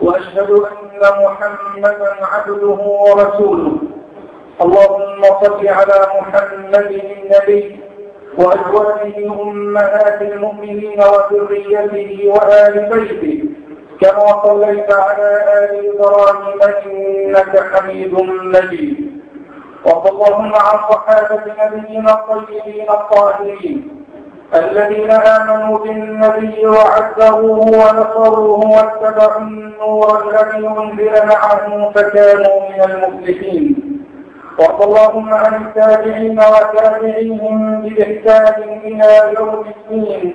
وأشهد أن محمدا عبده ورسوله. اللهم صل على محمد النبي وازواجه أمهات المؤمنين وذريته وآل بيته. كما صليت على آل إبراهيم إنك حميد مجيد. وصلى اللهم عن صحابة نبينا الطيبين الطاهرين. الذين آمنوا بالنبي وعزروه ونصروه واتبعوا النور الذي أنزل معه فكانوا من المفلحين. وارض اللهم عن التابعين وتابعيهم بإحسان إلى يوم الدين.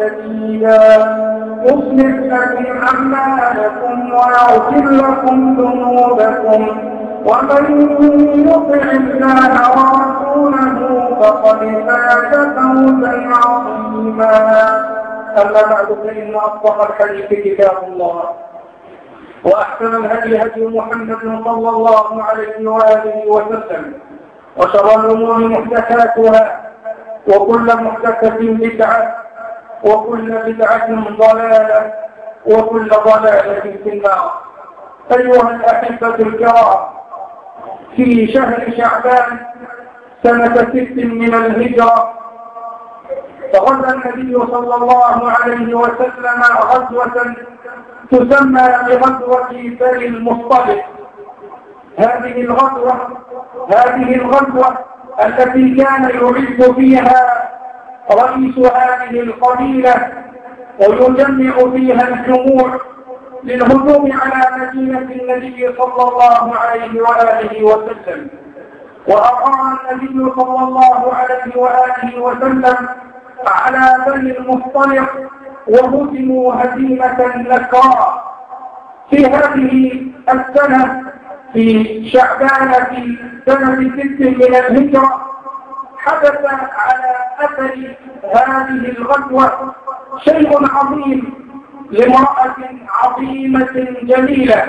سديدا يصلح لكم أعمالكم ويغفر لكم ذنوبكم. ومن يطع الله ورسوله فقد فاز فوزا عظيما. أما بعد فإن أصدق الحديث كتاب الله. وأحسن الهدي هدي محمد صلى الله عليه وآله وسلم. وشر الأمور محدثاتها وكل محدثة بدعة وكل بدعة ضلالة وكل ضلالة في النار. أيها الأحبة الكرام في شهر شعبان سنة ست من الهجرة فغزا النبي صلى الله عليه وسلم غزوة تسمى بغزوة بني المصطلق هذه الغزوة هذه الغزوة التي كان يعد فيها رئيس هذه القبيلة ويجمع فيها الجموع للهجوم على مدينة النبي صلى الله عليه وآله وسلم. وأقام النبي صلى الله عليه وآله وسلم على بني المصطلق وهزموا هزيمة نكراء في هذه السنة في شعبان في سنة ست من الهجرة حدث على أثر هذه الغزوة شيء عظيم لامرأة عظيمة جميلة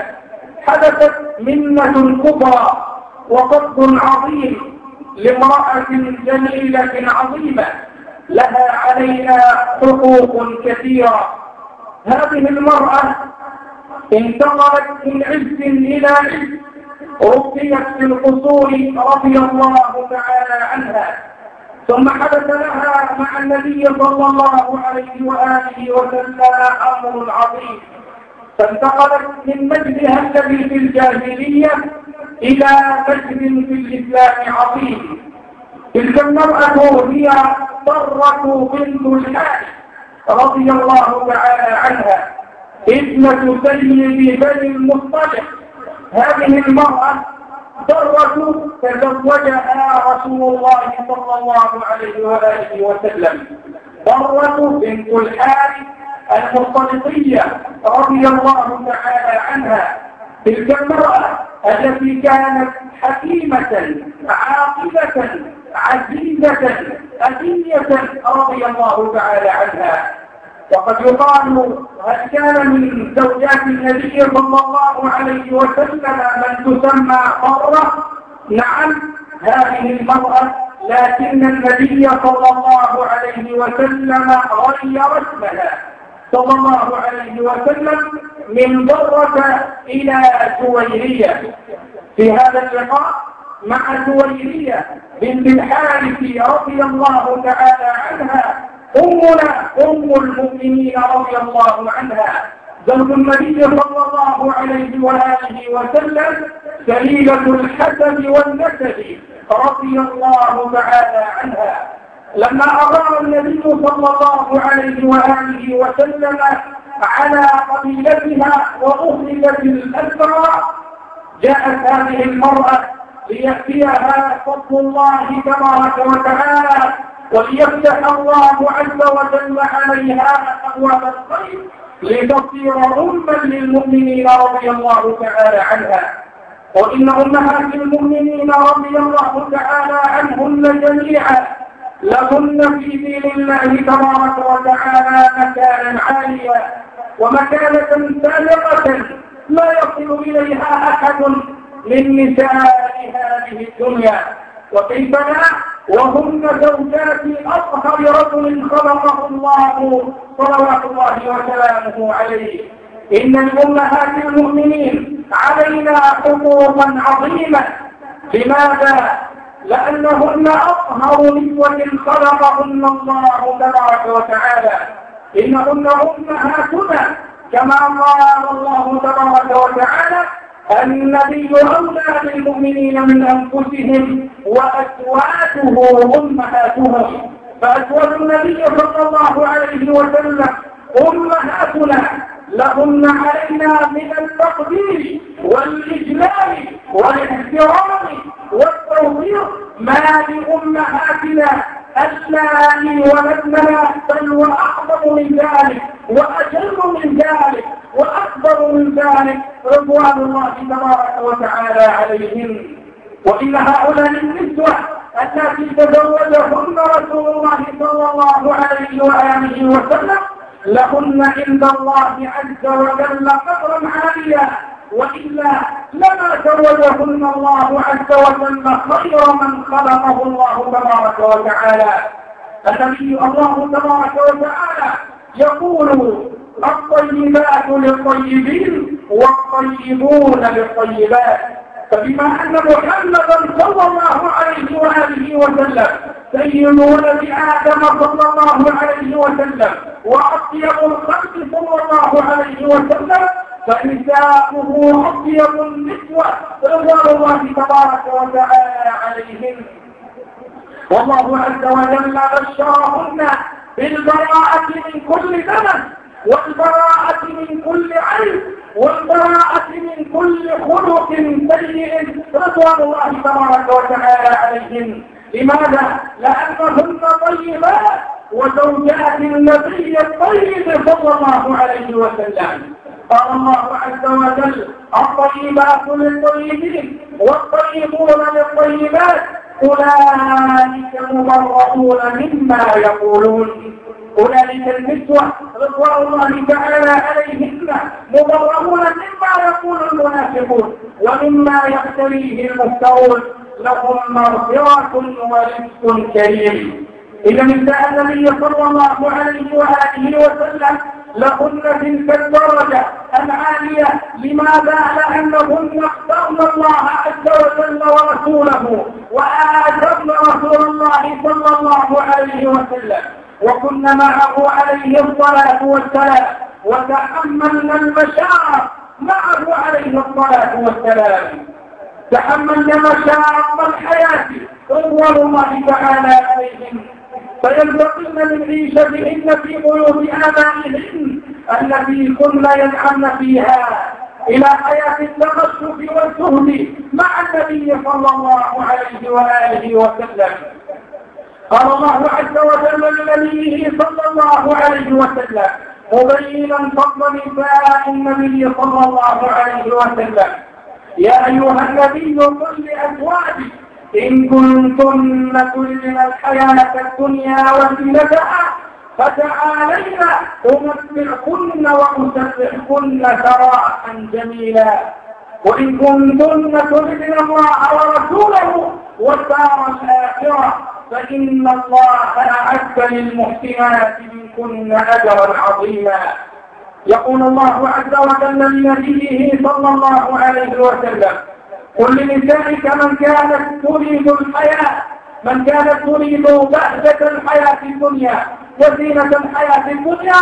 حدثت منة كبرى وفضل عظيم لامرأة جميلة عظيمة لها علينا حقوق كثيرة. هذه المرأة انتقلت من عز إلى عز ربيت في القصور رضي الله تعالى عنها ثم حدث لها مع النبي صلى الله عليه وآله وسلم أمر عظيم. فانتقلت من مجدها الذي في الجاهلية إلى مجد في الإسلام عظيم. تلك المرأة هي ضرة بنت الحارث رضي الله تعالى عنها ابنة سيد بني المصطلق. هذه المرأة ضرة تزوجها رسول الله صلى الله عليه وآله وسلم. ضرة بنت الحارث المختلطية رضي الله تعالى عنها. تلك المرأة التي كانت حكيمة عاقبة عزيزة أذية رضي الله تعالى عنها. وقد يقال هل كان من زوجات النبي صلى الله عليه وسلم من تسمى مرة نعم هذه المرأة لكن النبي صلى الله عليه وسلم غير اسمها صلى الله عليه وسلم من ضرة إلى سويرية. في هذا اللقاء مع سويرية بنت الحارث رضي الله تعالى عنها أمنا أم المؤمنين رضي الله عنها. زوج النبي صلى الله عليه وآله وسلم سليلة الحسب والنسب رضي الله تعالى عنها. لما أغار النبي صلى الله عليه وآله وسلم على قبيلتها وأخذت الأسرى جاءت هذه المرأة ليأتيها فضل الله تبارك وتعالى. وليفتح الله عز وجل عليها أبواب الخير لتصير أما للمؤمنين رضي الله تعالى عنها. وإن أمهات المؤمنين رضي الله تعالى عنهن جميعا لهن في دين الله تبارك وتعالى مكانا عاليا ومكانة سابقة لا يصل إليها أحد من نساء هذه الدنيا. وكيف لا؟ وهن زوجات أطهر رجل خلقه الله صلوات الله وسلامه عليه. إن لأمهات المؤمنين علينا حقوقا عظيمة لماذا؟ لأنهن أطهر نسوة خلقهن الله تبارك وتعالى. إنهن أمهاتنا كما قال الله تبارك وتعالى النبي أولى بالمؤمنين من أنفسهم وأزواجه أمهاتهم. فأزواج النبي صلى الله عليه وسلم أمهاتنا لهن علينا من التقدير والإجلال والإحترام والتوفيق ما لأمهاتنا. اللائي ولدنا بل وأعظم من ذلك وأجل من ذلك وأكبر من ذلك رضوان الله تبارك وتعالى عليهم. وإن هؤلاء النسوة التي تزوجهن رسول الله صلى الله عليه وآله وسلم لهن عند الله عز وجل قدرا عاليا. وإلا لما زوجهن الله عز وجل خير من خلقه الله تبارك وتعالى. النبي الله تبارك وتعالى يقول الطيبات للطيبين والطيبون للطيبات. فبما أن محمدا صلى الله عليه وآله وسلم سيد ولد آدم صلى الله عليه وسلم وأطيب الخلق صلى الله عليه وسلم فنساؤه أطيب النسوة رضوان الله تبارك وتعالى عليهم. والله عز وجل بشرهن بالبراءة من كل دنس والبراءة من كل عيب والبراءة من كل خلق سيء رضوان الله تبارك وتعالى عليهم. لماذا؟ لأنهن طيبات وزوجات النبي الطيب صلى الله عليه وسلم. قال الله عز وجل. الطيبات للطيبين والطيبون للطيبات. أولئك مبرؤون مما يقولون. أولئك النسوة رضوان الله تعالى عليهن مبرؤون مما يقول المنافقون ومما يقتريه المفترون. لهم مغفرة ورزق كريم. إذا نساء النبي صلى الله عليه وآله وسلم لهن تلك الدرجة العالية. لماذا؟ لأنهن اخترن الله عز وجل ورسوله وآثرن رسول الله صلى الله عليه وسلم. وكن معه عليه الصلاة والسلام وتحملنا المشاعر معه عليه الصلاة والسلام. تحملنا مشاعر الحياة رضوان الله تعالى عليهم. فينتقلن من عيشتهن في بيوت آبائهن التي كن ينعمن فيها. إلى حياة التخشف والزهد مع النبي صلى الله عليه وآله وسلم. قال الله عز وجل لنبيه صلى الله عليه وسلم مبينا فضل نساء النبي صلى الله عليه وسلم يا أيها النبي قل لأزواجك إن كنتن تردن الحياة الدنيا وزينتها فتعالينا أمتعكن وأسرحكن سراحا جميلا. وإن كنتن تردن الله ورسوله والدار الآخرة فإن الله أعد للمحسنات منكن أجرا عظيما. يقول الله عز وجل لنبيه صلى الله عليه وسلم قل لنسائك من كانت تريد الحياة من كانت تريد بهجة الحياة الدنيا وزينة الحياة الدنيا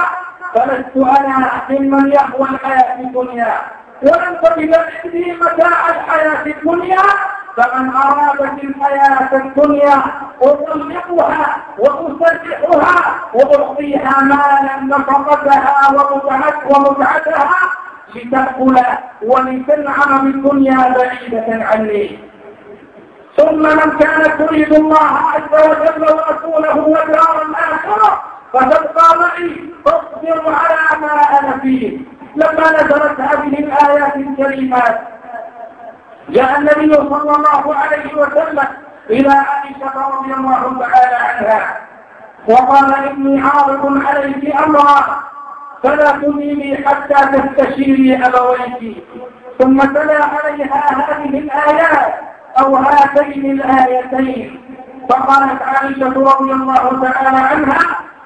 فلست أنا ممن يهوى الحياة الدنيا. ولن تجد عندي متاع الحياة الدنيا فمن أراد في الحياة الدنيا أطلقها وأسرحها وأعطيها مالا نفقتها ومتعتها لتأكل ولتنعم بالدنيا بعيدة عني. ثم من كانت تريد الله عز وجل ورسوله والدار الآخرة فتبقى معي فاصبر على ما أنا فيه. لما نزلت هذه الآيات الكريمات جاء النبي صلى الله عليه وسلم إلى عائشة رضي الله تعالى عنها وقال إني عارض عليك أمرا فلا تميلي حتى تستشيري أبويك. ثم تلا عليها هذه الآيات أو هاتين الآيتين. فقالت عائشة رضي الله تعالى عنها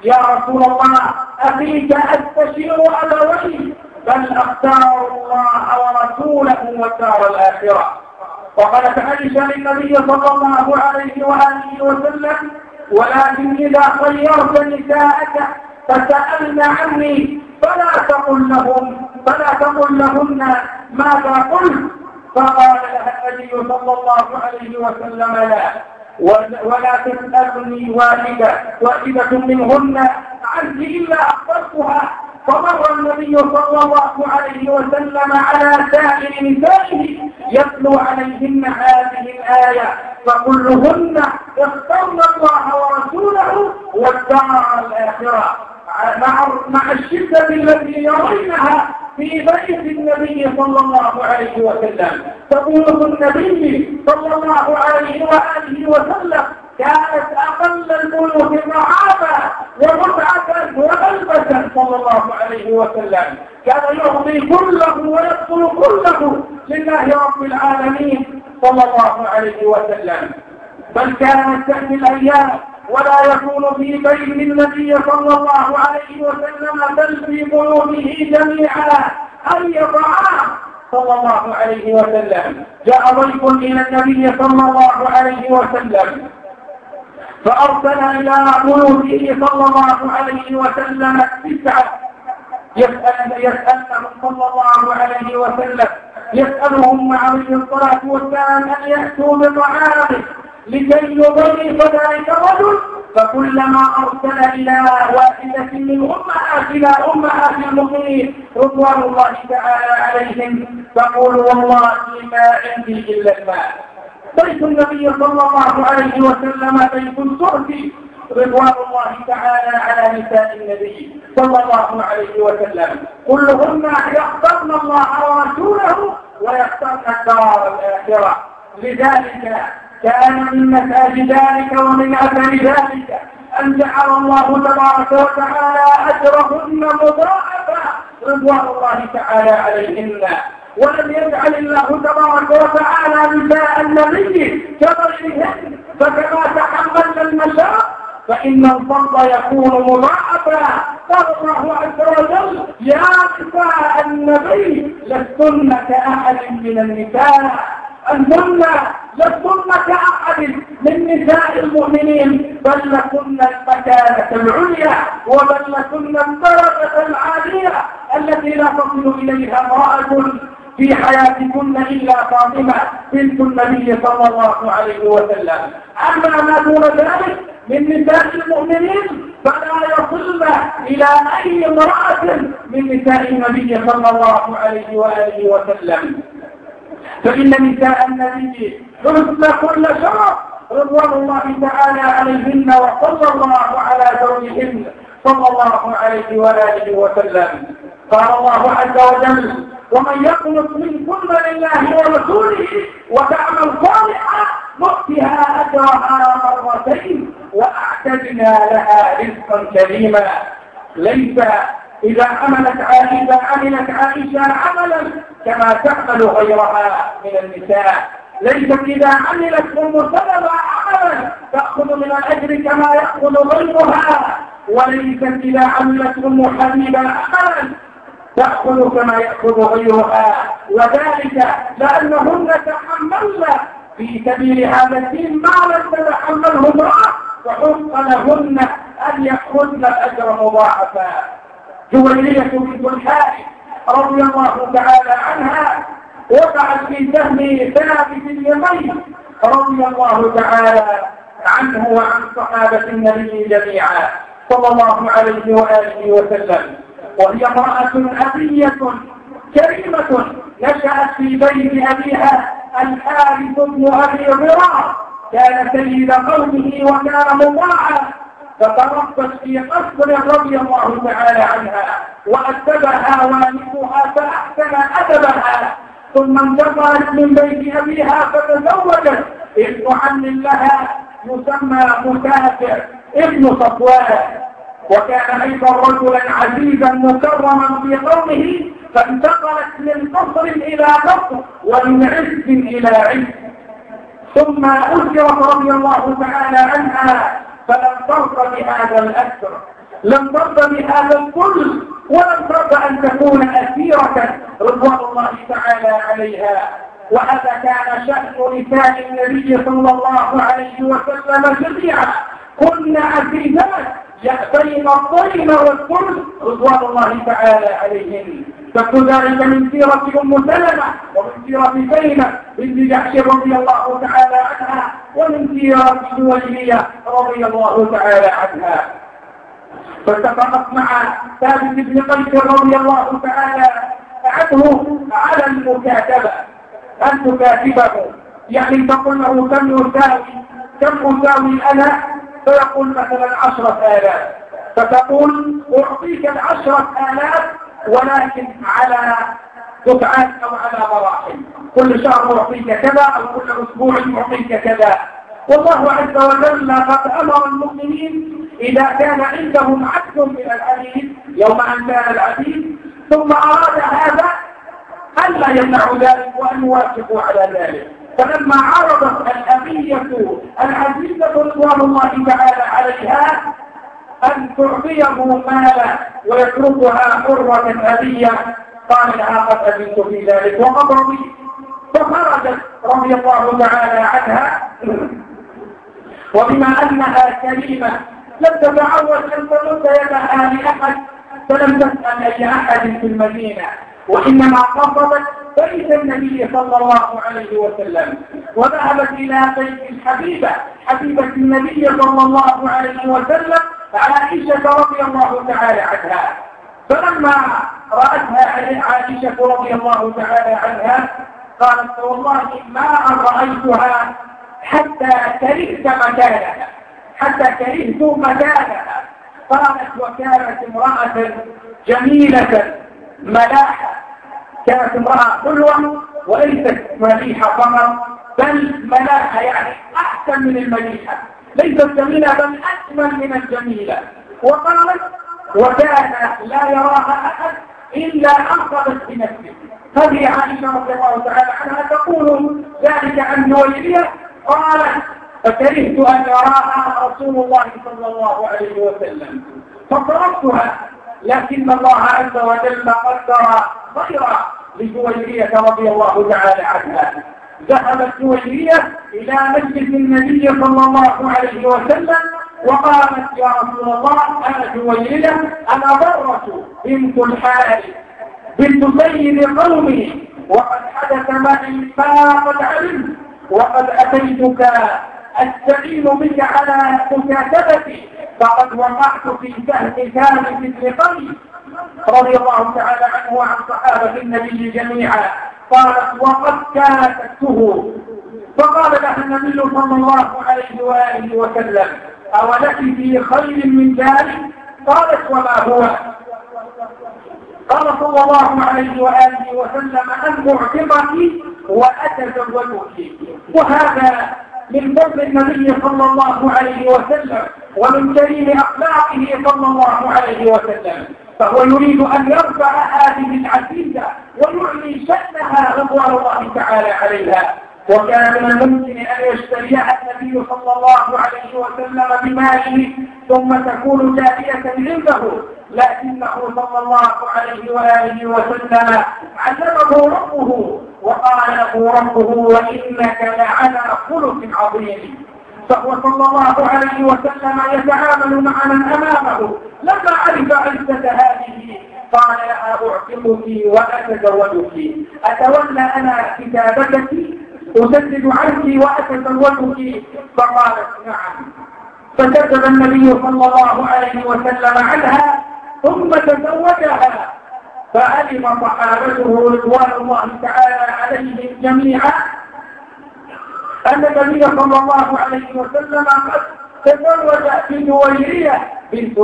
يا رسول الله أخيك أستشير أبوي بل أختار الله ورسوله والدار الآخرة. وقالت عائشة للنبي صلى الله عليه وآله وسلم ولكن إذا خيرت نساءك فسألن عني فلا تقل لهم فلا تقل لهن ماذا قلت. فقال لها النبي صلى الله عليه وسلم لا. ولا تسألني والدة واحدة منهن عني إلا أخبرتها. فمر النبي صلى الله عليه وسلم على سائر نسائه يتلو عليهن هذه الآية. فكلهن اخترن الله ورسوله والدار الآخرة. مع مع الشدة التي يرينها في بيت النبي صلى الله عليه وسلم. تقول النبي صلى الله عليه وآله وسلم كانت أقل البيوت طعاما ومتعة وغلبة صلى الله عليه وسلم. كان يعطي كله ويبذل كله لله رب العالمين صلى الله عليه وسلم. بل كانت تأتي الأيام ولا يكون في بيت النبي صلى الله عليه وسلم بل في بيوته جميعا. أي طعام صلى الله عليه وسلم. جاء ضيف إلى النبي صلى الله عليه وسلم. فأرسل إلى بيوته صلى الله عليه وسلم تسعة. يسأل يسألهم صلى الله عليه وسلم. يسألهم عليه الصلاة والسلام أن يأتوا بطعامه. لكي يضيف ذلك الرجل فكلما أرسل إلى واحدة من أمهات إلى أمهات المؤمنين رضوان الله تعالى عليهم تقول والله ما عندي إلا الماء بيت النبي صلى الله عليه وسلم بيت تؤتي رضوان الله تعالى على نساء النبي صلى الله عليه وسلم. كلهن يخترن الله ورسوله ويخترن الدار الآخرة. لذلك كان من نتاج ذلك ومن أثر ذلك. أن جعل الله تبارك وتعالى أجرهن مضاعفا رضوان الله تعالى عليهن. ولم يجعل الله تبارك وتعالى نساء النبي كغيرهن فكما تحملنا المشاق فإن الفضل يكون مضاعفا. قال الله عز وجل يا نساء النبي لستن كأحد من النساء. أنتن لستن كأحد من نساء المؤمنين بل لكن المكانة العليا وبل لكن الدرجة العالية التي لا تصل إليها امرأة في حياتكن إلا فاطمة بنت النبي صلى الله عليه وسلم. أما ما دون ذلك من نساء المؤمنين فلا يصلن إلى أي امرأة من نساء النبي صلى الله عليه وآله وسلم. فإن نساء النبي حسن كل شرف رضوان الله تعالى عليهن وصلى الله على زوجهن صلى الله عليه وآله وسلم. قال الله عز وجل ومن يقنط منكن لله ورسوله وتعمل صالحا نؤتها أجرها مرتين وأعتدنا لها رزقا كريما. ليس إذا عملت عائشة عملت عائشة عملا كما تعمل غيرها من النساء. ليست إذا عملت أم سلمة عملا تأخذ من الأجر كما يأخذ غيرها. وليست إذا عملت أم حبيبة عملا تأخذ كما يأخذ غيرها. وذلك لأنهن تحملن في سبيل هذا الدين ما لم تتحمله امرأة فحق لهن أن يأخذن الأجر مضاعفا. جويرية بنت الحارث رضي الله تعالى عنها وقعت في سهم ثابت اليمين رضي الله تعالى عنه وعن صحابة النبي جميعا صلى الله عليه وآله وسلم. وهي امرأة أبية كريمة نشأت في بيت أبيها الحارث بن أبي ضرار كان سيد قومه وكان مطاعا فتربت في قصر رضي الله تعالى عنها وأدبها والدها فأحسن أدبها. ثم انتقلت من بيت أبيها فتزوجت. ابن عم لها يسمى مسافر ابن صفوان. وكان أيضا رجلا عزيزا مكرما في قومه فانتقلت من قصر إلى قصر ومن عز إلى عز. ثم أسرت رضي الله تعالى عنها فلم ترضى بهذا الأسر. لم ترضى بهذا الكل. ولم ترضى أن تكون أسيرة رضوان الله تعالى عليها. وهذا كان شأن نساء النبي صلى الله عليه وسلم جميعا. كن عزيزات يأتين الطين والكل رضوان الله تعالى عليهم فكل ذلك من سيرة أم سلمة ومن سيرة زينب بنت جحش رضي الله تعالى عنها ومن سيرة جويرية رضي الله تعالى عنها. فاتفقت مع ثابت بن قيس رضي الله تعالى عنه على المكاتبة. أن تكاتبه يعني تقول له كم يساوي كم أساوي أنا؟ فيقول مثلا عشرة آلاف. فتقول أعطيك العشرة آلاف ولكن على دفعات أو على مراحل. كل شهر أعطيك كذا أو كل أسبوع أعطيك كذا. والله عز وجل قد أمر المؤمنين إذا كان عندهم عبد من العبيد يوم أن كان العبيد ثم أراد هذا ألا يمنعوا ذلك وأن يوافقوا على ذلك. فلما عرضت الأبية العزيزة رضوان الله تعالى عليها أن تعطيه مالا ويتركها حرة أبية قال لها قد أبيت في ذلك وقد رضيت فخرجت رضي الله تعالى عنها. وبما أنها كريمة لم تتعود أن ترد يدها لأحد فلم تسأل أي أحد في المدينة. وإنما قصدت بيت النبي صلى الله عليه وسلم وذهبت إلى بيت الحبيبة حبيبة النبي صلى الله عليه وسلم عائشة رضي الله تعالى عنها. فلما رأتها عائشة رضي الله تعالى عنها قالت والله ما أن رأيتها حتى كرهت مكانها حتى كرهت مكانها. قالت وكانت امرأة جميلة. ملاحة كانت امرأة حلوة وليست مليحة فقط بل ملاحة يعني أحسن من المليحة. ليست جميلة بل أجمل من الجميلة. وقالت وكان لا يراها أحد إلا أنقذت بنفسه. هذه عائشة رضي الله تعالى عنها تقول ذلك عن جويرية قالت فكرهت أن يراها رسول الله صلى الله عليه وسلم فطرقتها لكن الله عز وجل قدر خيرا لجويرية رضي الله تعالى عنها. ذهبت جويرية إلى مجلس النبي صلى الله عليه وسلم وقالت يا رسول الله أنا جويرية أنا ضرة بنت الحارث بنت سيد قومي وقد حدث معي ما قد علمت وقد أتيتك أستعين بك على مكاتبتي. فقد وقعت في سهم ثابت بن قيس رضي الله تعالى عنه وعن صحابة النبي جميعا. قالت وقد كاتبته. فقال لها النبي صلى الله عليه وآله وسلم أولك في خير من ذلك؟ قالت وما هو؟ قال صلى الله عليه وآله وسلم أن معتقك وأتزوجك. وهذا من فضل النبي صلى الله عليه وسلم ومن كريم أخلاقه صلى الله عليه وسلم. فهو يريد أن يرفع هذه العزيزة ويعلي شأنها رضوان الله تعالى عليها. وكان من الممكن أن يشتريها النبي صلى الله عليه وسلم بماله ثم تكون جارية عنده. لكنه صلى الله عليه وآله وسلم علمه ربه ربه وإنك لعلى خلق عظيم. فهو صلى الله عليه وسلم يتعامل مع من أمامه. لما عرف عزة هذه. قال لها أعتقك وأتزوجك. أتولى أنا كتابتك؟ أسدد عنك وأتزوجك. فقالت نعم. فكتب النبي صلى الله عليه وسلم عنها ثم تزوجها. فعلم صحابته رضوان الله تعالى عليهم جميعا أن النبي صلى الله عليه وسلم قد تزوج بجويرية بنت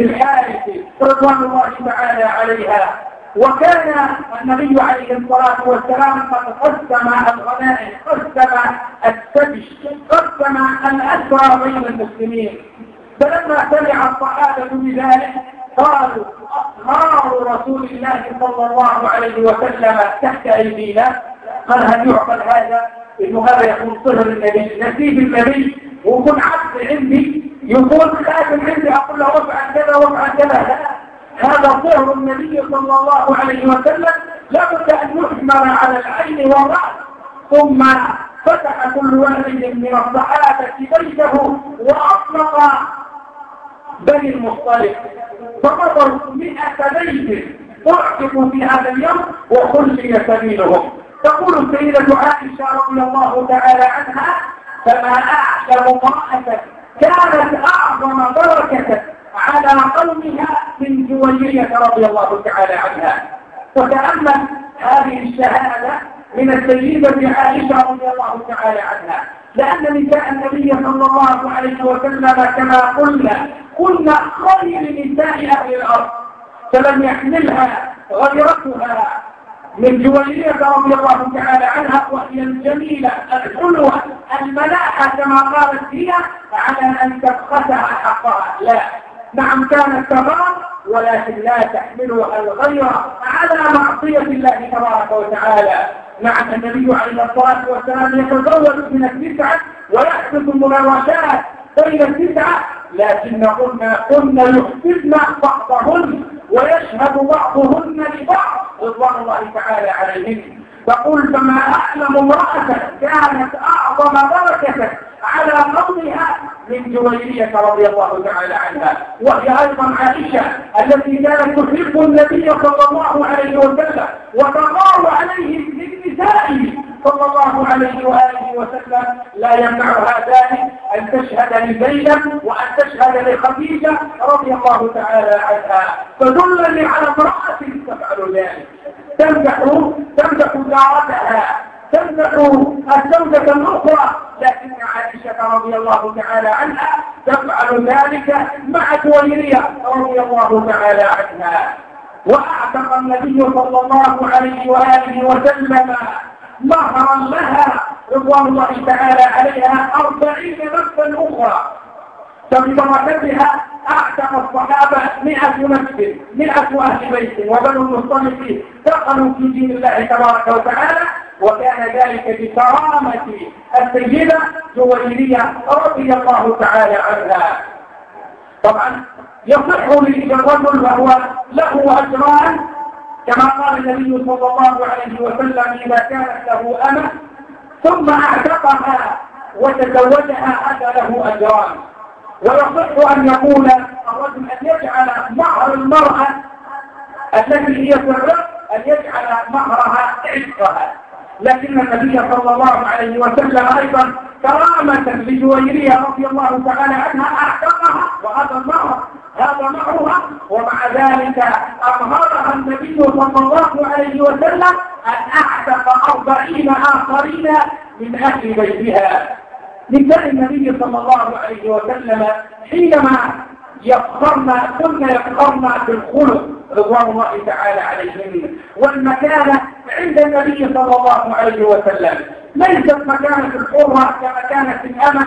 الحارث رضوان الله تعالى عليها. وكان النبي عليه الصلاة والسلام قد قسم الغنائم قسم السبي قسم الأسرى بين المسلمين. فلما سمع الصحابة بذلك قالوا أصهار رسول الله صلى الله عليه وسلم تحت أيدينا. قال هل يعقل هذا؟ إنه هذا يكون صهر النبي نسيب النبي ويكون عبد عندي. يكون خاتم عندي. أقول له افعل كذا وافعل كذا لا. هذا صهر النبي صلى الله عليه وسلم. لابد أن يحمل على العين والرأس. ثم فتح كل واحد من الصحابة بيته وأطلق بني المصطلق. فمضوا مئة بيت اعتقوا في هذا اليوم وخلي سبيلهم. تقول السيدة عائشة رضي الله تعالى عنها فما أعلم امرأة كانت أعظم بركة على قومها من جويرية رضي الله تعالى عنها. وتأمل هذه الشهادة من السيدة عائشة رضي الله تعالى عنها. لأن نساء النبي صلى الله عليه وسلم كما قلنا كنا خير نساء أهل الأرض. فلم يحملها غيرتها من جويرية رضي الله تعالى عنها وهي الجميلة الحلوة الملاحة كما قالت هي على أن تبخسها حقها. لا. نعم كانت تمام ولكن لا تحملها الغير على معصية الله تبارك وتعالى. نعم النبي عليه الصلاة والسلام يتزوج من التسعة ويحدث مناوشات بين التسعة لكن قلنا قلنا يحسبن بعضهن ويشهد بعضهن لبعض رضوان الله تعالى عليهم. تقول فما أعلم امرأة كانت أعظم بركة على قومها من جويرية رضي الله تعالى عنها. وهي أيضا عائشة التي كانت تحب النبي صلى الله عليه وسلم وتقار عليه من نسائه صلى الله عليه وآله وسلم. لا يمنعها ذلك أن تشهد لزينب وأن تشهد لخديجة رضي الله تعالى عنها. فدلني على امرأة تفعل ذلك. تمدح تمدح دعوتها تمدح الزوجة الأخرى. لكن عائشة رضي الله تعالى عنها تفعل ذلك مع جويرية رضي الله تعالى عنها. وأعتق النبي صلى الله عليه وآله وسلم مهرا لها رضوان الله تعالى عليها أربعين نفسا أخرى. فببركتها أعتق الصحابة مئة نفس مئة أهل بيت وبنو المصطلق دخلوا في دين الله تبارك وتعالى وكان ذلك بكرامة السيدة جويرية رضي الله تعالى عنها. طبعا يصح للرجل وهو له أجران كما قال النبي صلى الله عليه وسلم إذا كانت له أمة ثم أعتقها وتزوجها هذا له أجران. ويصح أن يقول الرجل أن يجعل مهر المرأة التي هي الرق أن يجعل مهرها عشقها. لكن النبي صلى الله عليه وسلم أيضا كرامة لجويرية رضي الله تعالى عنها أعتقها وهذا المهر هذا معها ومع ذلك أظهرها النبي صلى الله عليه وسلم أن أعتق أربعين آخرين من أهل بيتها. نساء النبي صلى الله عليه وسلم حينما يفخرن كنا يفخرن بالخلق رضوان الله تعالى عليهم والمكانة عند النبي صلى الله عليه وسلم. ليست مكانة الحرة كمكانة الأمة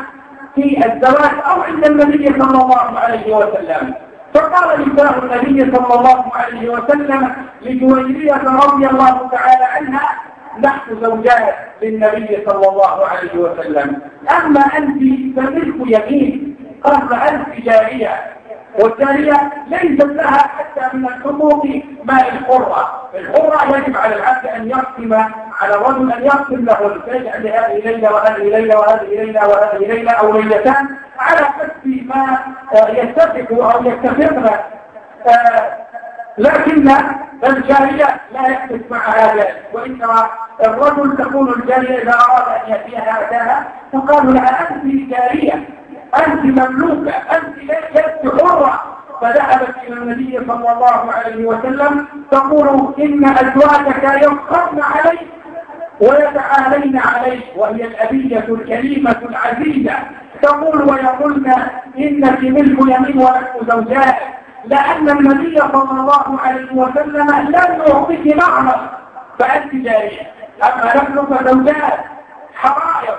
في الزواج أو عند النبي صلى الله عليه وسلم. فقال نساء النبي صلى الله عليه وسلم لجويرية رضي الله تعالى عنها نحن زوجات للنبي صلى الله عليه وسلم. أما أنت فملك يمين قبل أنت جارية. والجارية ليست لها حتى من الحقوق ما الحرة الحرة يجب على العبد أن يقسم على الرجل أن يقسم له الفيل هذه ليلة وهذه ليلة وهذه ليلة وهذه ليلة أو ليلتان على حسب ما يتفق أو يتفقن. آه، لكن الجارية لا يحدث معها ذلك وإنما الرجل تكون الجارية إذا أراد أن يأتيها أتاها فقالوا لها أنت جارية أنت مملوكة أنت ليست حرة. فذهبت إلى النبي صلى الله عليه وسلم تقول إن أزواجك يسخرن عليك ويتعالين عليك وهي الأبية الكريمة العزيزة. تقول ويقولن إنك ملك يمين ولك زوجات لأن النبي صلى الله عليه وسلم لم يعطيك نعمة فأنت جارية. أما نحن فزوجات. حرائر.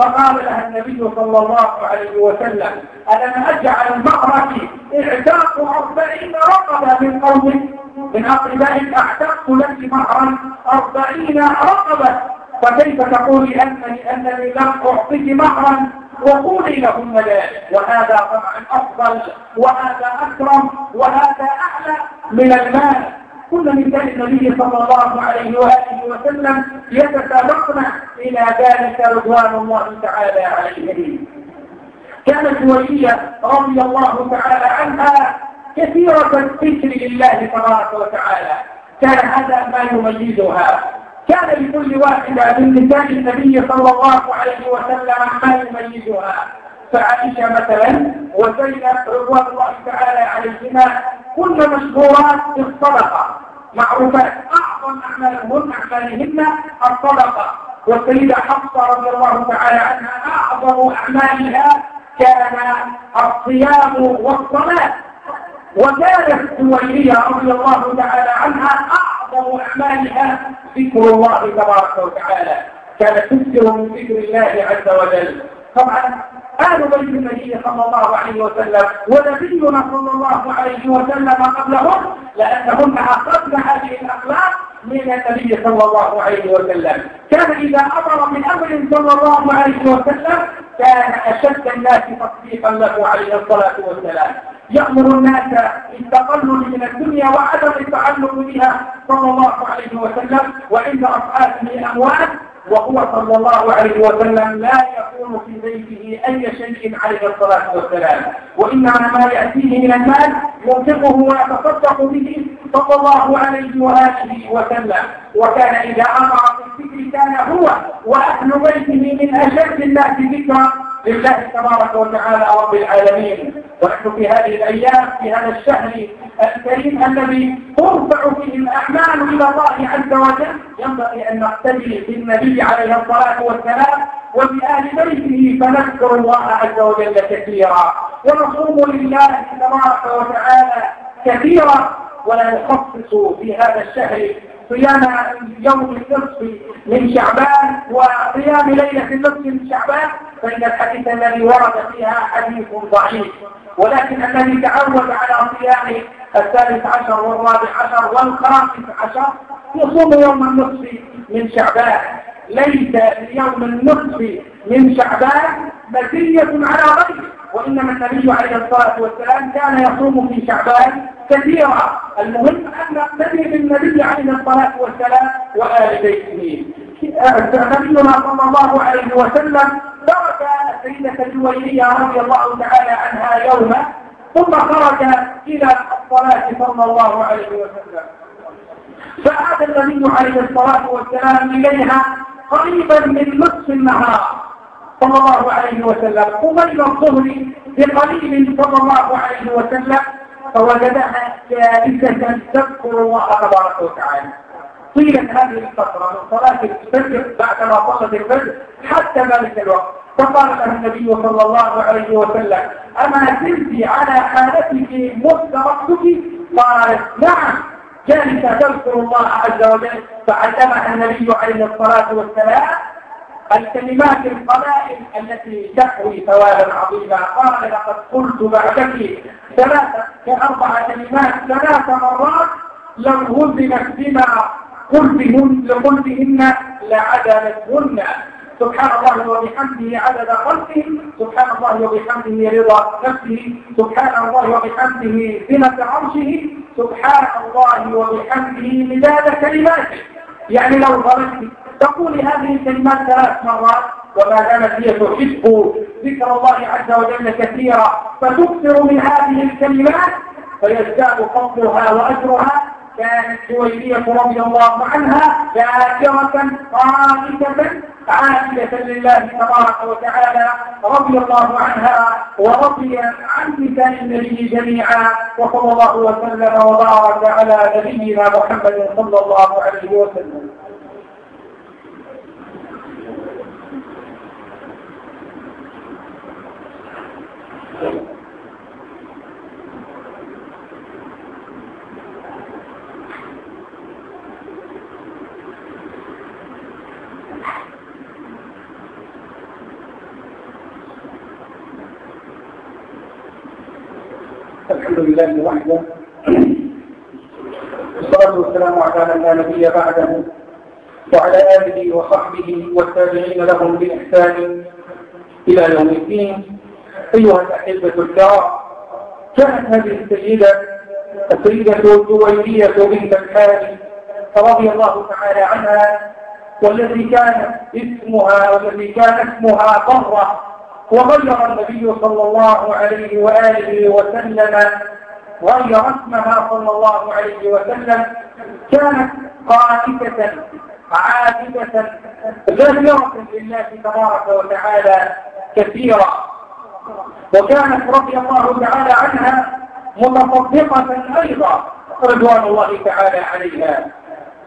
فقال لها النبي صلى الله عليه وسلم ألم أجعل مهرك اعتاق أربعين رقبة من قومك؟ من أقربائك أعتقت لك مهرا أربعين رقبة. فكيف تقولي أنني أنني لم أعطيك مهرا؟ وقولي لهم ذلك وهذا طبعا أفضل وهذا أكرم وهذا أعلى من المال. كل نساء النبي صلى الله عليه وآله وسلم يتسابقن إلى ذلك رضوان الله تعالى عليهم كانت ولية رضي الله تعالى عنها كثيرة الذكر لله تبارك وتعالى. كان هذا ما يميزها. كان لكل واحدة من نساء النبي صلى الله عليه وسلم ما يميزها. فعائشة مثلا وزينب رضوان الله تعالى عليهما كن مشهورات بالصدقة معروفات أعظم أعمالهن أعمالهن الصدقة. والسيدة حفصة رضي الله تعالى عنها أعظم أعمالها كان الصيام والصلاة. وكانت سويرية رضي الله تعالى عنها أعظم أعمالها ذكر الله تبارك وتعالى. كانت تكثر من ذكر الله عز وجل. طبعا آل بيت النبي صلى الله عليه وسلم ونبينا صلى الله عليه وسلم قبلهم لأنهن أخذن هذه الأخلاق من النبي صلى الله عليه وسلم. كان إذا أمر من أمر صلى الله عليه وسلم كان أشد الناس تصديقا له عليه الصلاة والسلام. يأمر الناس بالتقلل من الدنيا وعدم التعلق بها صلى الله عليه وسلم وعند أصحابه أموال وهو صلى الله عليه وسلم لا يكون في بيته أي شيء عليه الصلاة والسلام. وإنما ما يأتيه من المال ينفقه ويتصدق به صلى الله عليه وآله وسلم. وكان إذا أمر بالذكر كان هو وأهل بيته من أشد الناس ذكرا لله تبارك وتعالى رب العالمين. ونحن في هذه الأيام في هذا الشهر الكريم الذي ترفع فيه الأعمال إلى الله عز وجل ينبغي أن نقتدي بالنبي عليه الصلاة والسلام وبآل بيته فنذكر الله عز وجل كثيرا. ونصوم لله تبارك وتعالى كثيرا. ولا نخصص في هذا الشهر صيام يوم النصف من شعبان وصيام ليلة النصف من شعبان فإن الحديث الذي ورد فيها حديث ضعيف. ولكن الذي تعود على صيام الثالث عشر والرابع عشر والخامس عشر يصوم يوم النصف من شعبان. ليس يوم النصف من شعبان مزية على غيره وإنما النبي عليه الصلاة والسلام كان يصوم في شعبان كثيرا. المهم أن نقتدي بالنبي عليه الصلاة والسلام وآل بيته. نبينا صلى الله عليه وسلم ترك السيدة الجويرية رضي الله تعالى عنها يوما ثم خرج إلى الصلاة صلى الله عليه وسلم. فعاد النبي عليه الصلاة والسلام إليها قريبا من نصف النهار. صلى الله عليه وسلم. قبيل الظهر بقليل صلى الله عليه وسلم. فوجدها جالسة تذكر الله تبارك وتعالى. طيلة هذه الفترة من صلاة الفجر بعدما صلت الفجر حتى ذلك الوقت. فقال له النبي صلى الله عليه وسلم أما زلت على حالتك مسترقتك? قالت نعم. جالسة تذكر الله عز وجل فعلمها النبي عليه الصلاة والسلام الكلمات القلائل التي تحوي ثوابا عظيما. قال لقد قلت بعدك ثلاثة كأربع كلمات ثلاث مرات لو وزنت بما قلبهن لقلبهن لعدلتهن سبحان الله وبحمده عدد خلقه سبحان الله وبحمده رضا نفسه سبحان الله وبحمده زنة عرشه سبحان الله وبحمده مداد كلماته. يعني لو ضربت تقول هذه الكلمات ثلاث مرات وما دامت هي تحب ذكر الله عز وجل كثيرا فتكثر من هذه الكلمات فيزداد فضلها وأجرها كانت جويرية رضي الله عنها ذاكرة قائمة عابدة لله تبارك وتعالى رضي الله عنها ورضي عن نساء النبي جميعا وصلى الله وسلم وبارك على نبينا محمد صلى الله عليه وسلم Thank you. الحمد لله وحده. والصلاة والسلام على لا نبي بعده. وعلى آله وصحبه والتابعين لهم بإحسان إلى يوم الدين. أيها الأحبة الكرام كانت هذه السيدة السيدة الجويرية بنت الحارث رضي الله تعالى عنها والذي كان اسمها والذي كان اسمها قرة وغير النبي صلى الله عليه وآله وسلم غير اسمها صلى الله عليه وسلم كانت قائمة عابدة ذاكرة لله تبارك وتعالى كثيرا وكانت رضي الله تعالى عنها متصدقة أيضا رضوان الله تعالى عليها.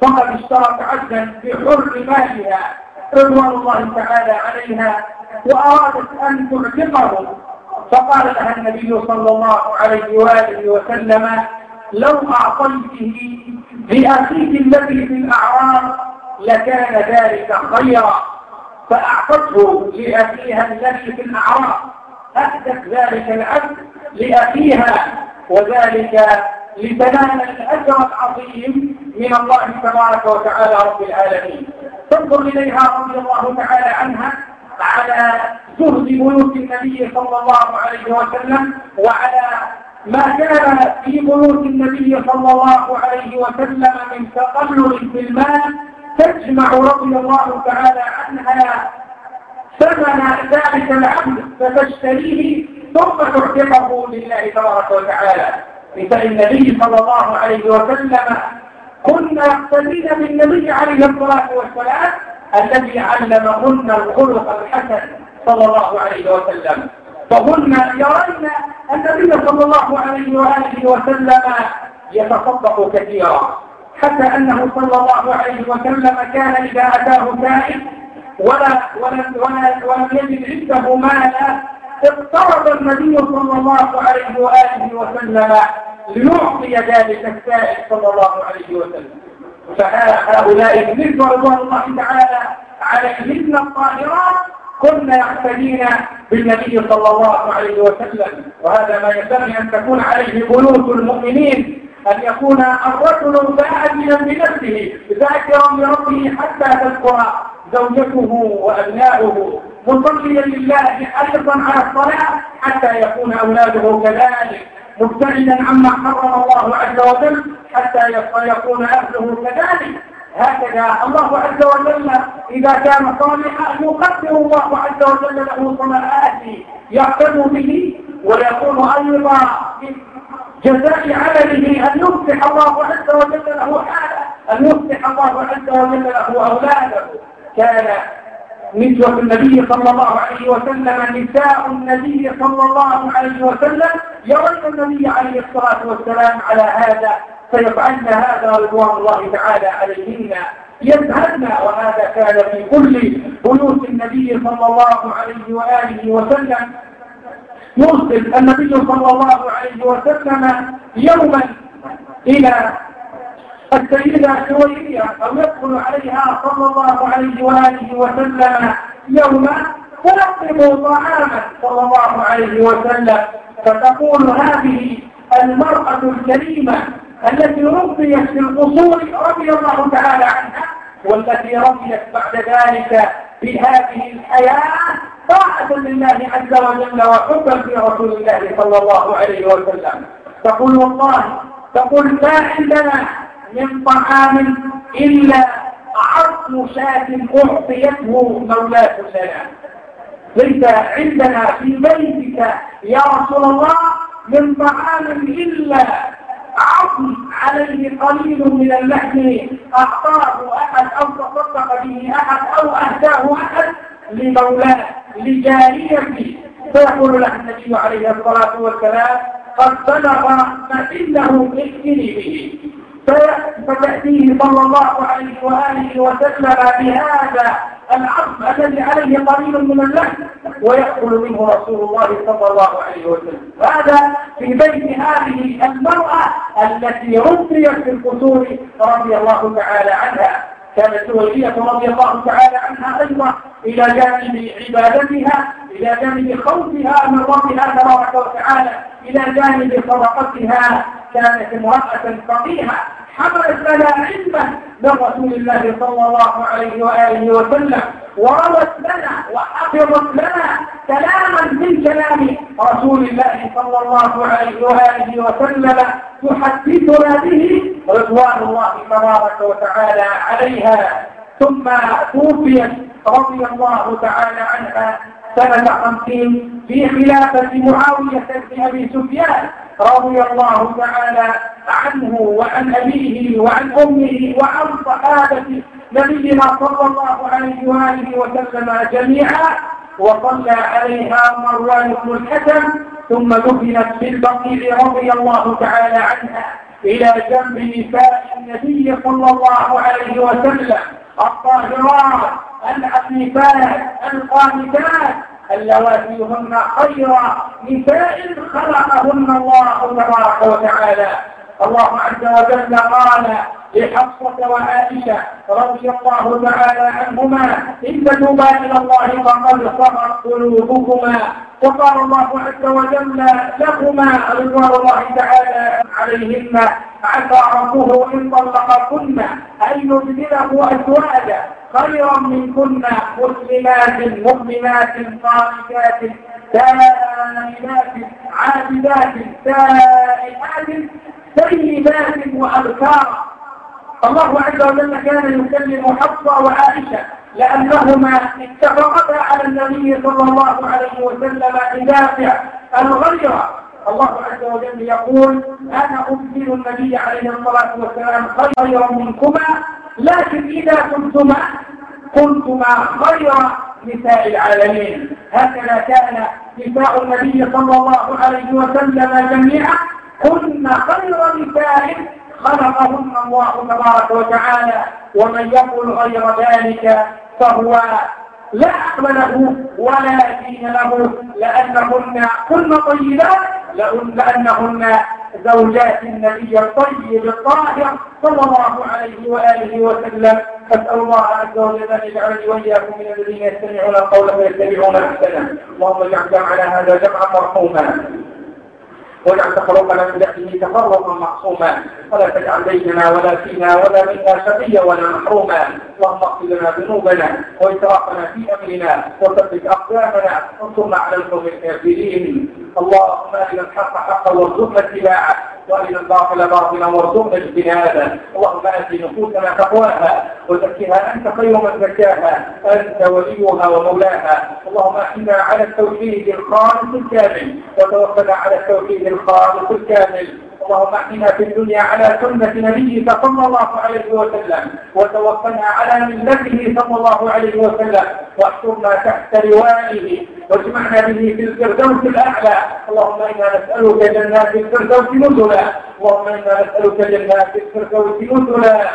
فقد اشترت عبدا بحر مالها. رضوان الله تعالى عليها وأرادت أن تعتقه فقال لها النبي صلى الله عليه وآله وسلم لو أعطيته لأخيك الذي في الأعراب لكان ذلك خيرا. فأعطته لأخيها الذي في الأعراب أهدت ذلك العبد لأخيها وذلك لتنال الأجر العظيم من الله تبارك وتعالى رب العالمين. تنظر إليها رضي الله تعالى عنها على زهد بيوت النبي صلى الله عليه وسلم وعلى ما كان في بيوت النبي صلى الله عليه وسلم من تقلل في المال تجمع رضي الله تعالى عنها ثمن ذلك العبد فتشتريه ثم تعتقه لله تبارك وتعالى. نساء النبي صلى الله عليه وسلم كنا يقتدين بالنبي عليه الصلاة والسلام الذي علمهن الخلق الحسن صلى الله عليه وسلم. فهن يرين النبي صلى الله عليه وآله وسلم يتصدق كثيرا حتى أنه صلى الله عليه وسلم كان إذا أتاه سائل ولا ولم, ولا ولم يجد عنده مالا اقترب النبي صلى الله عليه وآله وسلم ليعطي ذلك السائل صلى الله عليه وسلم. فهؤلاء النسبة رضوان الله تعالى عليهن الطاهرات كنا يعتدين بالنبي صلى الله عليه وسلم. وهذا ما ينبغي أن تكون عليه بيوت المؤمنين أن يكون الرجل فاعلا بنفسه ذاكرا لربه حتى تذكر زوجته وأبناؤه. مصليا لله حريصا على الصلاة حتى يكون أولاده كذلك مبتعدا عما حرم الله عز وجل حتى يكون أهله كذلك. هكذا الله عز وجل إذا كان صالحا يقدر الله عز وجل له صلاحات يقتدوا به ويكون أيضا جزاء عمله أن يفتح الله عز وجل له حاله أن يفتح الله عز وجل له أولاده. كان نسوة النبي صلى الله عليه وسلم نساء النبي صلى الله عليه وسلم يرين النبي عليه الصلاة والسلام على هذا فيفعلن هذا رضوان الله تعالى عليهن. يذهبن وهذا كان في كل بيوت النبي صلى الله عليه وآله وسلم. يرسل النبي صلى الله عليه وسلم يوما إلى السيدة الشويرية أو يدخل عليها صلى الله عليه وآله وسلم يوما فيطلب طعاما صلى الله عليه وسلم فتقول هذه المرأة الكريمة التي ربيت في القصور رضي الله تعالى عنها والتي رضيت بعد ذلك في هذه الحياة طاعة لله عز وجل وحبا في رسول الله صلى الله عليه وسلم. تقول والله تقول ما عندنا من طعام إلا عظم شاة أعطيته مولاة سلام. ليس عندنا في بيتك يا رسول الله من طعام إلا عظم عليه قليل من اللحم أعطاه أحد أو تصدق به أحد أو أهداه أحد لمولاة لجاريته. فيقول له النبي عليه الصلاة والسلام قد بلغ ما إنه ائتني به فتأتيه صلى الله عليه وآله وسلم بهذا العظم الذي عليه قليل من اللحم ويأكل منه رسول الله صلى الله عليه وسلم. هذا في بيت هذه المرأة التي ربيت في القصور رضي الله تعالى عنها. كانت سويلية رضي الله تعالى عنها أيضا إلى جانب عبادتها إلى جانب خوفها من ربها تبارك وتعالى. إلى جانب صدقتها كانت امرأة فقيهة حملت لنا علما من رسول الله صلى الله عليه وآله وسلم وروت لنا وحفظت لنا كلاما من كلام رسول الله صلى الله عليه وآله وسلم تحدثنا به رضوان الله تبارك وتعالى عليها. ثم توفيت رضي الله تعالى عنها سنة خمسين في خلافة معاوية بن أبي سفيان رضي الله تعالى عنه وعن أبيه وعن أمه وعن صحابة نبينا صلى الله عليه وآله وسلم جميعا وصلى عليها مروان بن الحكم ثم دفنت في البقيع رضي الله تعالى عنها إلى جنب نساء النبي صلى الله عليه وسلم. الطاهرات العفيفات القانتات اللواتي هن خير نساء خلقهن الله تبارك وتعالى. الله عز وجل قال لحفصة وعائشة رضي الله تعالى عنهما إن تتوبا إلى الله فقد صغت قلوبكما. وقال الله عز وجل لهما رضوان الله تعالى عليهن عسى ربه إن طلقكن أن يبدله أزواجا خيرا منكن مسلمات مؤمنات صالحات تائبات عابدات تائبات سيدات وأبكارا الله عز وجل كان يكلم حفصة وعائشة لأنهما اتفقتا على النبي صلى الله عليه وسلم بدافع الغيرة. الله عز وجل يقول أنا أبدل النبي عليه الصلاة والسلام خيرا منكما لكن إذا كنتما كنتما خير نساء العالمين. هكذا كان نساء النبي صلى الله عليه وسلم جميعا. كن خير نساء خلقهن الله تبارك وتعالى. ومن يقول غير ذلك فهو لا عقل له ولا دين له. لأنهن كن طيبات لأنهن زوجات النبي الطيب الطاهر صلى الله عليه وآله وسلم. أسأل الله عز وجل أن يجعلني وإياكم من الذين يستمعون القول فيتبعون أحسنه. اللهم اجعل على هذا جمعا مرحوما. واجعل تفرقنا من بعده تفرقا معصوما. ولا تجعل بيننا ولا فينا ولا منا شقيا ولا محروما. اللهم اغفر لنا ذنوبنا وإسرافنا في أمرنا وثبت أقدامنا وانصرنا على القوم الكافرين. اللهم أرنا الحق حقا وارزقنا اتباعه وأرنا الباطل باطلا وارزقنا اجتنابه. اللهم آت نفوسنا تقواها وزكها أنت خير من زكاها أنت وليها ومولاها. اللهم إحنا على التوحيد الخالص الكامل وتوفنا على التوحيد الخالص الكامل. اللهم إحنا في الدنيا على سنة نبيك صلى الله عليه وسلم وتوفنا على ملته صلى الله عليه وسلم. واحشرنا تحت لوائه واجمعنا به في الفردوس الأعلى. اللهم إنا نسألك جنات الفردوس نزلا. اللهم إنا نسألك جنات الفردوس نزلا.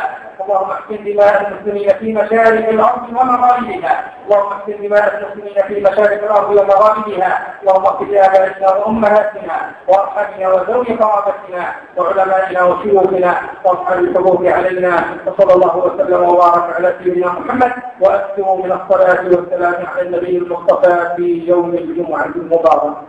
اللهم احسن دماء المسلمين في مشارق الأرض ومغاربها. اللهم احسن دماء المسلمين في مشارق الأرض ومغاربها. اللهم اغفر لآبائنا وأمهاتنا وارحمنا وذوي قرابتنا وعلمائنا وشيوخنا. واصحاب الحقوق علينا. وصلى الله وسلم وبارك على سيدنا محمد واكثروا من الصلاة والسلام على النبي المصطفى في يوم الجمعة المبارك.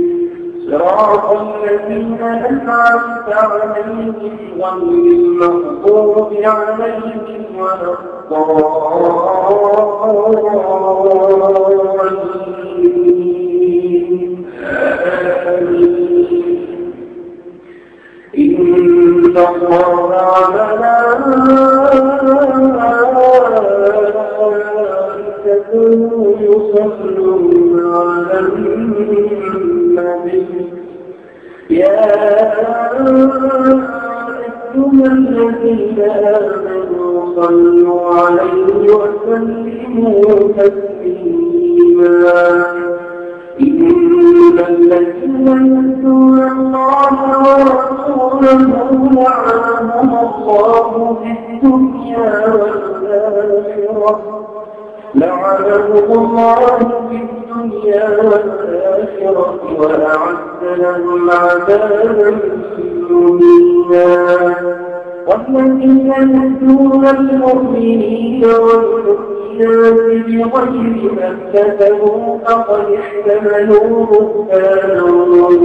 صراط الذين أنعمت عليهم غير المغضوب عليهم ولا الضالين. إن الله على يصلون على النبي. يا أيها الذين آمنوا صلوا عليه وسلموا تسليما. إن الذين يؤتون الله ورسوله لعنهم الله في الدنيا والآخرة. لعنهم الله في الدنيا والآخرة وأعد لهم عذابا مهينا والذين يؤتون المؤمنين والمؤمنات بغير ما اكتسبوا فقد احتملوا بهتانا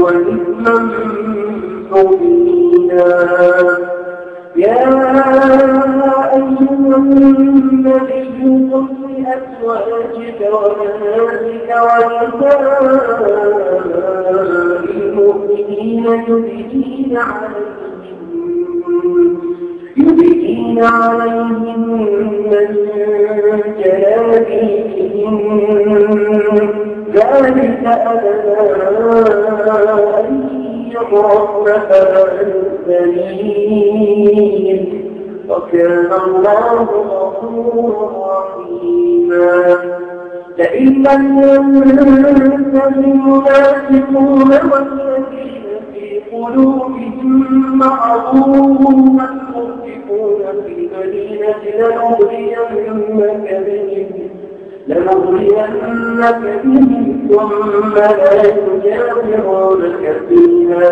وإثما مبينا. يا أيها النبي قل لأزواجك وبناتك ونساء المؤمنين يبدين عليهم عليهم من جلابيبهم ذلك أدنى أن وكان الله غفورا رحيما. لئن لم ينته المنافقون في قلوبهم مرض والمرجفون في المدينة لنغرينك بهم لنغرينك بهم ثم لا يجاورونك فيها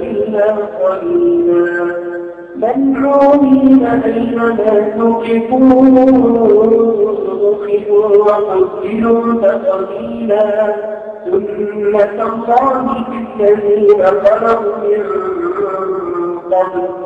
إلا قليلا. ملعونين أينما تقفوا أخذوا وقتلوا تقتيلا سنة الله في الذين خلقوا من قبل.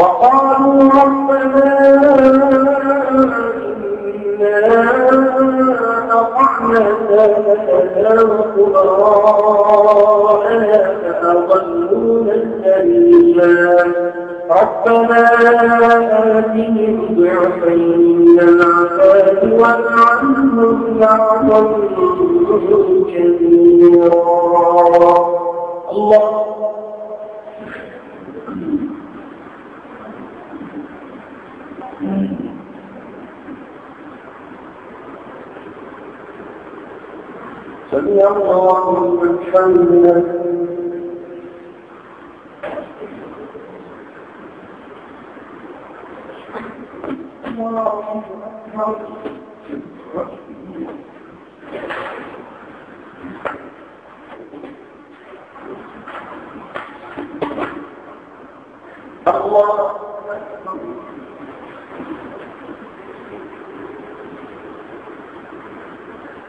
وقالوا ربنا إنا أطعنا سادتنا وكبراءنا فأضلونا السبيلا ربنا آتهم ضعفين من العذاب والعنهم لعنا كثيرا الله سمع الله لمن حمده. الله الله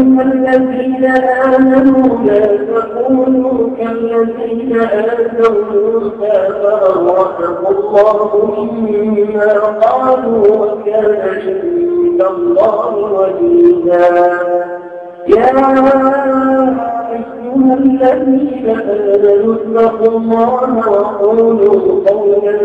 أيها الذين آمنوا لا تكونوا كالذين آتوا موسى فأغرقه الله مما قالوا وكان عند الله وجيدا يا أيها الذين آمنوا اتقوا الله وقولوا قولا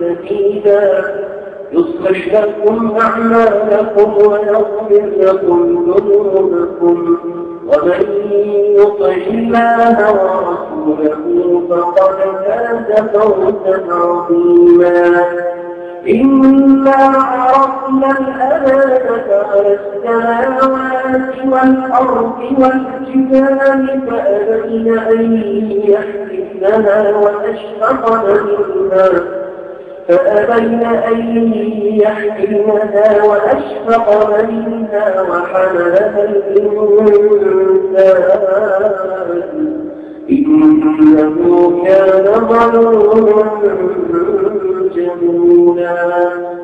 سديدا. يصلح لكم أعمالكم ويغفر لكم ذنوبكم. ومن يطع الله ورسوله فقد فاز فوزا عظيما. إنا عرفنا الأمانة على السماوات والأرض والجبال فأبين أن يحملنها وأشفقن منها. فأبين أن يحملنها وأشفق منها وحملها الإنسان. إنه كان ظلوما جهولا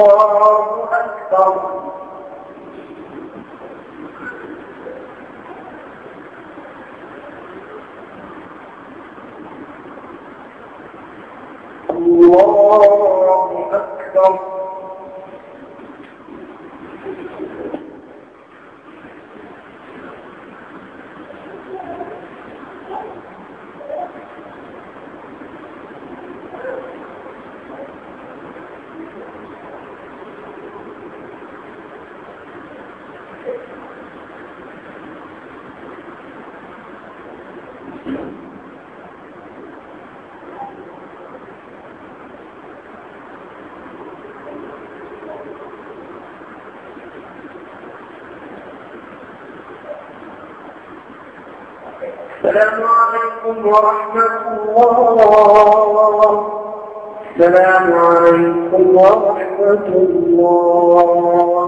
الله أكبر. الله أكبر السلام عليكم ورحمة الله. السلام عليكم ورحمة الله.